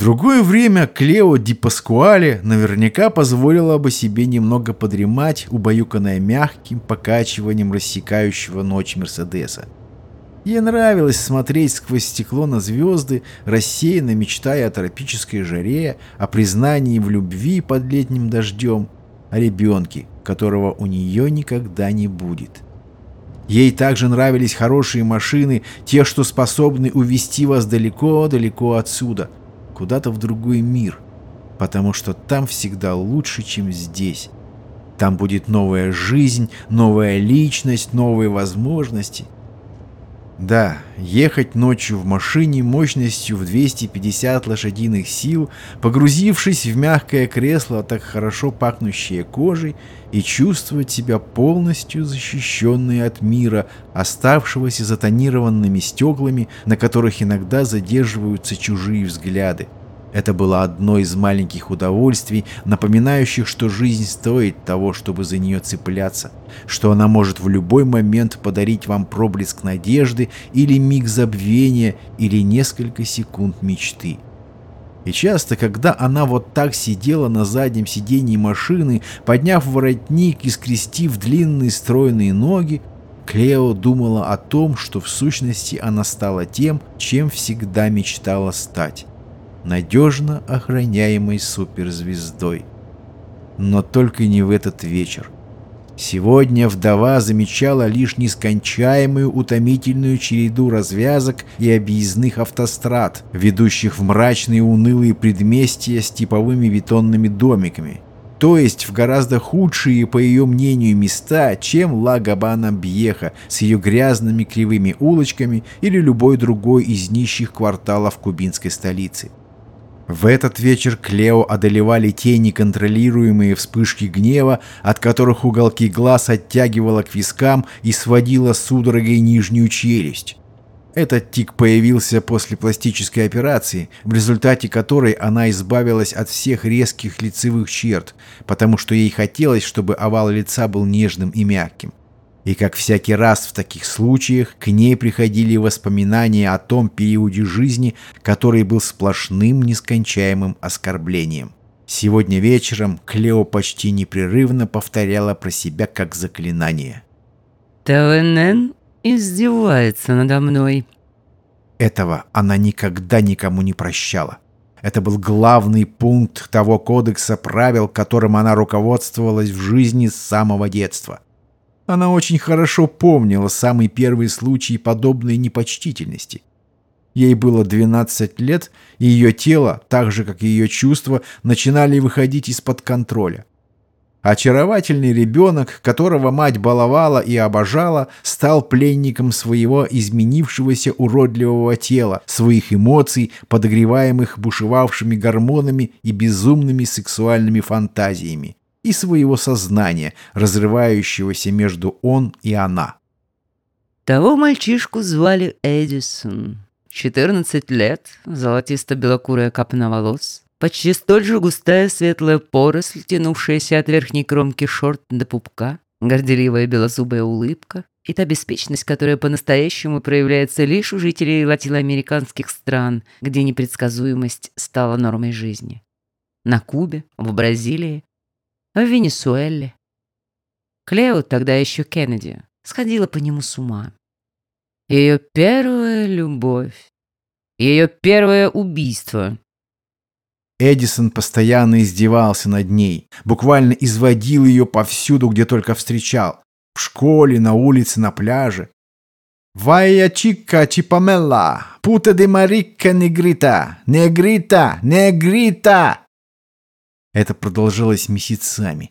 другое время Клео Ди Паскуале наверняка позволила бы себе немного подремать, убаюканная мягким покачиванием рассекающего ночь Мерседеса. Ей нравилось смотреть сквозь стекло на звезды, рассеянно мечтая о тропической жаре, о признании в любви под летним дождем, о ребенке, которого у нее никогда не будет. Ей также нравились хорошие машины, те, что способны увести вас далеко-далеко отсюда – куда-то в другой мир, потому что там всегда лучше, чем здесь. Там будет новая жизнь, новая личность, новые возможности. Да, ехать ночью в машине мощностью в 250 лошадиных сил, погрузившись в мягкое кресло, так хорошо пахнущее кожей, и чувствовать себя полностью защищенной от мира, оставшегося за тонированными стеклами, на которых иногда задерживаются чужие взгляды. Это было одно из маленьких удовольствий, напоминающих, что жизнь стоит того, чтобы за нее цепляться, что она может в любой момент подарить вам проблеск надежды или миг забвения или несколько секунд мечты. И часто, когда она вот так сидела на заднем сиденье машины, подняв воротник и скрестив длинные стройные ноги, Клео думала о том, что в сущности она стала тем, чем всегда мечтала стать надежно охраняемой суперзвездой. Но только не в этот вечер. Сегодня вдова замечала лишь нескончаемую утомительную череду развязок и объездных автострад, ведущих в мрачные унылые предместья с типовыми бетонными домиками, то есть в гораздо худшие, по ее мнению, места, чем Ла Габана Бьеха с ее грязными кривыми улочками или любой другой из нищих кварталов кубинской столицы. В этот вечер Клео одолевали те неконтролируемые вспышки гнева, от которых уголки глаз оттягивало к вискам и сводило судорогой нижнюю челюсть. Этот тик появился после пластической операции, в результате которой она избавилась от всех резких лицевых черт, потому что ей хотелось, чтобы овал лица был нежным и мягким. И как всякий раз в таких случаях, к ней приходили воспоминания о том периоде жизни, который был сплошным нескончаемым оскорблением. Сегодня вечером Клео почти непрерывно повторяла про себя как заклинание. «ТВНН издевается надо мной». Этого она никогда никому не прощала. Это был главный пункт того кодекса правил, которым она руководствовалась в жизни с самого детства – она очень хорошо помнила самый первый случай подобной непочтительности. Ей было 12 лет, и ее тело, так же как и ее чувства, начинали выходить из-под контроля. Очаровательный ребенок, которого мать баловала и обожала, стал пленником своего изменившегося уродливого тела, своих эмоций, подогреваемых бушевавшими гормонами и безумными сексуальными фантазиями и своего сознания, разрывающегося между он и она. Того мальчишку звали Эдисон. 14 лет, золотисто-белокурая капна волос, почти столь же густая светлая поросль, тянувшаяся от верхней кромки шорт до пупка, горделивая белозубая улыбка и та беспечность, которая по-настоящему проявляется лишь у жителей латиноамериканских стран, где непредсказуемость стала нормой жизни. На Кубе, в Бразилии, в Венесуэле. Клео, тогда еще Кеннеди, сходила по нему с ума. Ее первая любовь, ее первое убийство. Эдисон постоянно издевался над ней, буквально изводил ее повсюду, где только встречал. В школе, на улице, на пляже. «Вая чика чипамелла, пута де марикка негрита, негрита, негрита!» Это продолжалось месяцами.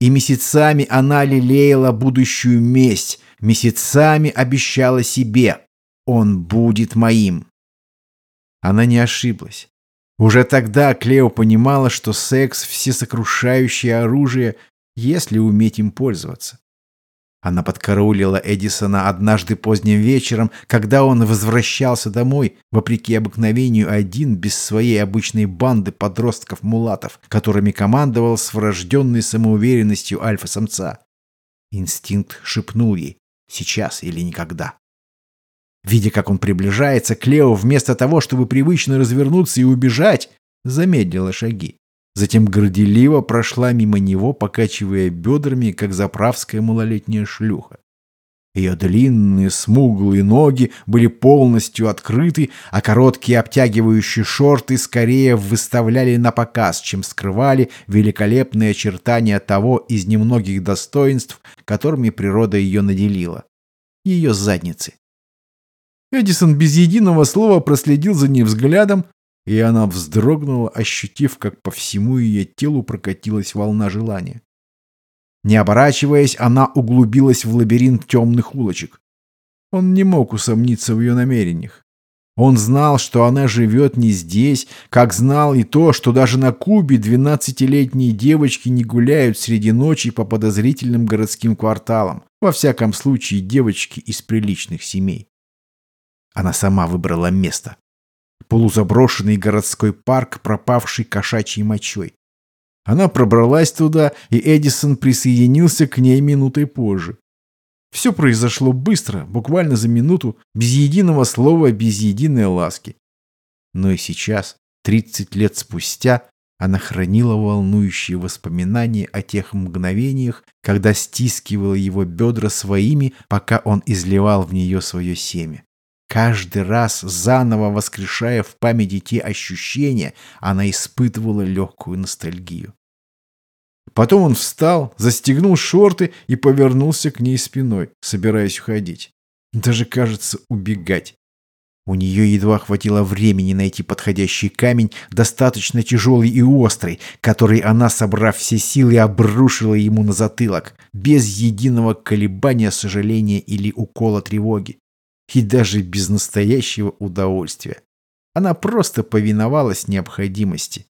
И месяцами она лелеяла будущую месть, месяцами обещала себе «Он будет моим». Она не ошиблась. Уже тогда Клео понимала, что секс – всесокрушающее оружие, если уметь им пользоваться. Она подкараулила Эдисона однажды поздним вечером, когда он возвращался домой, вопреки обыкновению один, без своей обычной банды подростков-мулатов, которыми командовал с врожденной самоуверенностью альфа-самца. Инстинкт шепнул ей «сейчас или никогда». Видя, как он приближается, Клео вместо того, чтобы привычно развернуться и убежать, замедлила шаги. Затем горделиво прошла мимо него, покачивая бедрами, как заправская малолетняя шлюха. Ее длинные смуглые ноги были полностью открыты, а короткие обтягивающие шорты скорее выставляли на показ, чем скрывали великолепные очертания того из немногих достоинств, которыми природа ее наделила. Ее задницы. Эдисон без единого слова проследил за ней взглядом, и она вздрогнула, ощутив, как по всему ее телу прокатилась волна желания. Не оборачиваясь, она углубилась в лабиринт темных улочек. Он не мог усомниться в ее намерениях. Он знал, что она живет не здесь, как знал и то, что даже на Кубе двенадцатилетние девочки не гуляют среди ночи по подозрительным городским кварталам, во всяком случае девочки из приличных семей. Она сама выбрала место. Полузаброшенный городской парк, пропавший кошачьей мочой. Она пробралась туда, и Эдисон присоединился к ней минутой позже. Все произошло быстро, буквально за минуту, без единого слова, без единой ласки. Но и сейчас, 30 лет спустя, она хранила волнующие воспоминания о тех мгновениях, когда стискивала его бедра своими, пока он изливал в нее свое семя. Каждый раз, заново воскрешая в памяти те ощущения, она испытывала легкую ностальгию. Потом он встал, застегнул шорты и повернулся к ней спиной, собираясь уходить. Даже, кажется, убегать. У нее едва хватило времени найти подходящий камень, достаточно тяжелый и острый, который она, собрав все силы, обрушила ему на затылок, без единого колебания сожаления или укола тревоги и даже без настоящего удовольствия. Она просто повиновалась необходимости.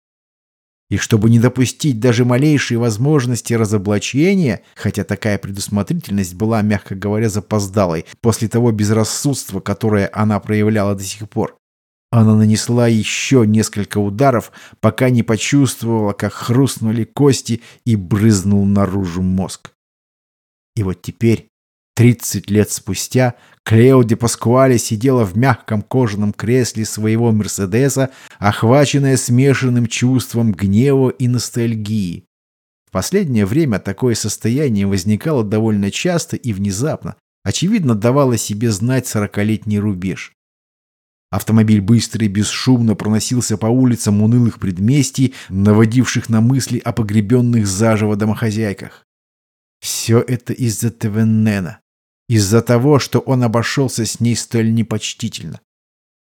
И чтобы не допустить даже малейшей возможности разоблачения, хотя такая предусмотрительность была, мягко говоря, запоздалой, после того безрассудства, которое она проявляла до сих пор, она нанесла еще несколько ударов, пока не почувствовала, как хрустнули кости и брызнул наружу мозг. И вот теперь, 30 лет спустя, Клео де Паскуале сидела в мягком кожаном кресле своего Мерседеса, охваченная смешанным чувством гнева и ностальгии. В последнее время такое состояние возникало довольно часто и внезапно, очевидно давало себе знать сорокалетний рубеж. Автомобиль быстро и бесшумно проносился по улицам унылых предместий, наводивших на мысли о погребенных заживо домохозяйках. Все это из-за Твеннена из-за того, что он обошелся с ней столь непочтительно.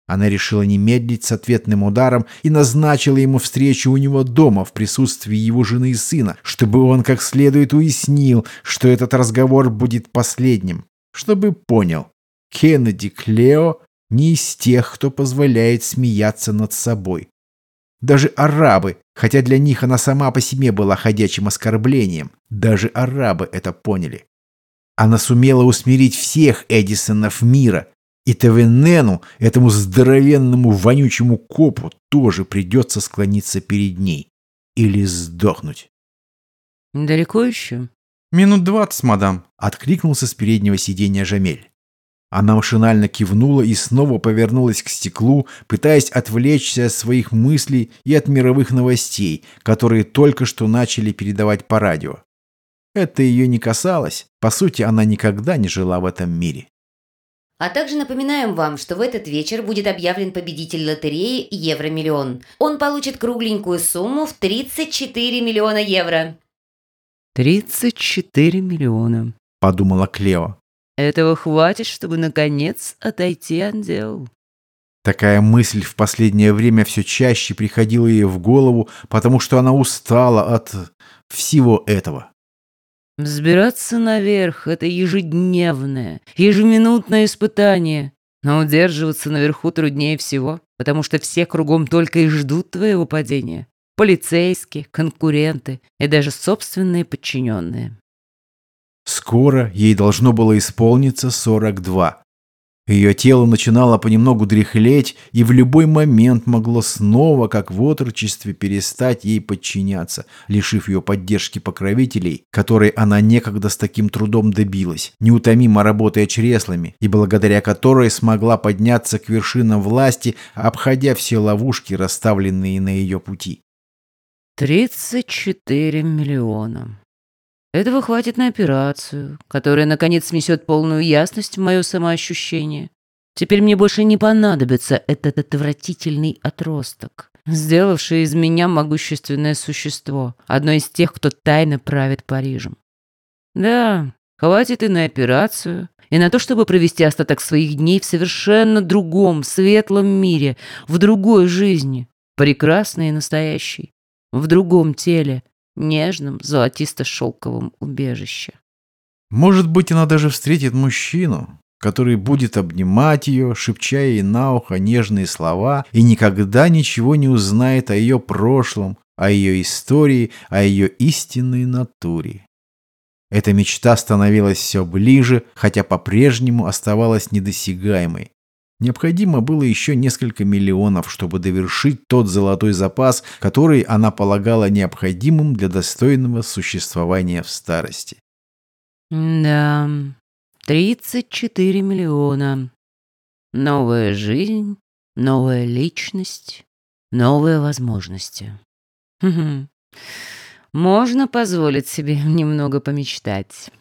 Она решила не медлить с ответным ударом и назначила ему встречу у него дома в присутствии его жены и сына, чтобы он как следует уяснил, что этот разговор будет последним, чтобы понял, Кеннеди Клео не из тех, кто позволяет смеяться над собой. Даже арабы, хотя для них она сама по себе была ходячим оскорблением, даже арабы это поняли. Она сумела усмирить всех Эдисонов мира. И Тавенену, этому здоровенному вонючему копу, тоже придется склониться перед ней. Или сдохнуть. «Далеко еще?» «Минут двадцать, мадам», — откликнулся с переднего сиденья Жамель. Она машинально кивнула и снова повернулась к стеклу, пытаясь отвлечься от своих мыслей и от мировых новостей, которые только что начали передавать по радио. Это ее не касалось. По сути, она никогда не жила в этом мире. А также напоминаем вам, что в этот вечер будет объявлен победитель лотереи Евромиллион. Он получит кругленькую сумму в 34 миллиона евро. 34 миллиона, подумала Клео. Этого хватит, чтобы наконец отойти от дел. Такая мысль в последнее время все чаще приходила ей в голову, потому что она устала от всего этого. Взбираться наверх — это ежедневное, ежеминутное испытание. Но удерживаться наверху труднее всего, потому что все кругом только и ждут твоего падения. Полицейские, конкуренты и даже собственные подчиненные. Скоро ей должно было исполниться 42. Ее тело начинало понемногу дряхлеть и в любой момент могло снова, как в отрочестве, перестать ей подчиняться, лишив ее поддержки покровителей, которой она некогда с таким трудом добилась, неутомимо работая чреслами, и благодаря которой смогла подняться к вершинам власти, обходя все ловушки, расставленные на ее пути. «Тридцать четыре миллиона. Этого хватит на операцию, которая, наконец, внесет полную ясность в мое самоощущение. Теперь мне больше не понадобится этот отвратительный отросток, сделавший из меня могущественное существо, одно из тех, кто тайно правит Парижем. Да, хватит и на операцию, и на то, чтобы провести остаток своих дней в совершенно другом, светлом мире, в другой жизни, прекрасной и настоящей, в другом теле, нежном золотисто-шелковом убежище. Может быть, она даже встретит мужчину, который будет обнимать ее, шепча ей на ухо нежные слова и никогда ничего не узнает о ее прошлом, о ее истории, о ее истинной натуре. Эта мечта становилась все ближе, хотя по-прежнему оставалась недосягаемой. Необходимо было еще несколько миллионов, чтобы довершить тот золотой запас, который она полагала необходимым для достойного существования в старости. Да, 34 миллиона. Новая жизнь, новая личность, новые возможности. Можно позволить себе немного помечтать.